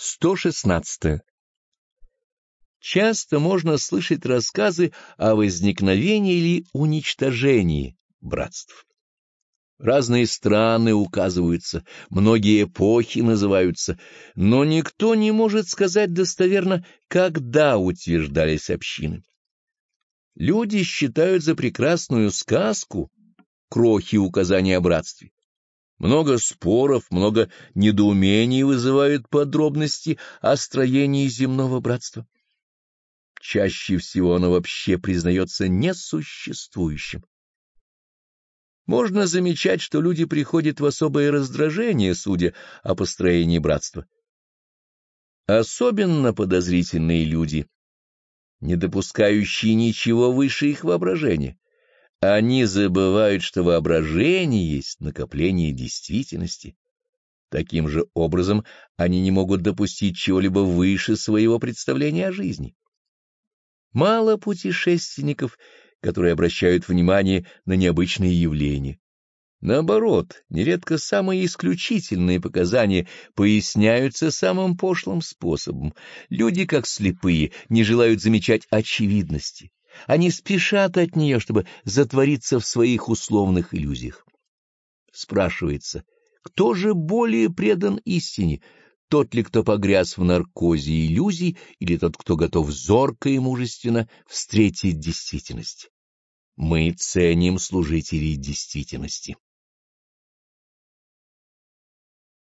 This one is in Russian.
116. Часто можно слышать рассказы о возникновении или уничтожении братств. Разные страны указываются, многие эпохи называются, но никто не может сказать достоверно, когда утверждались общины. Люди считают за прекрасную сказку крохи указания о братстве. Много споров, много недоумений вызывают подробности о строении земного братства. Чаще всего оно вообще признается несуществующим. Можно замечать, что люди приходят в особое раздражение, судя о построении братства. Особенно подозрительные люди, не допускающие ничего выше их воображения. Они забывают, что воображение есть накопление действительности. Таким же образом они не могут допустить чего-либо выше своего представления о жизни. Мало путешественников, которые обращают внимание на необычные явления. Наоборот, нередко самые исключительные показания поясняются самым пошлым способом. Люди, как слепые, не желают замечать очевидности. Они спешат от нее, чтобы затвориться в своих условных иллюзиях. Спрашивается, кто же более предан истине, тот ли, кто погряз в наркозе иллюзий, или тот, кто готов зорко и мужественно встретить действительность? Мы ценим служителей действительности.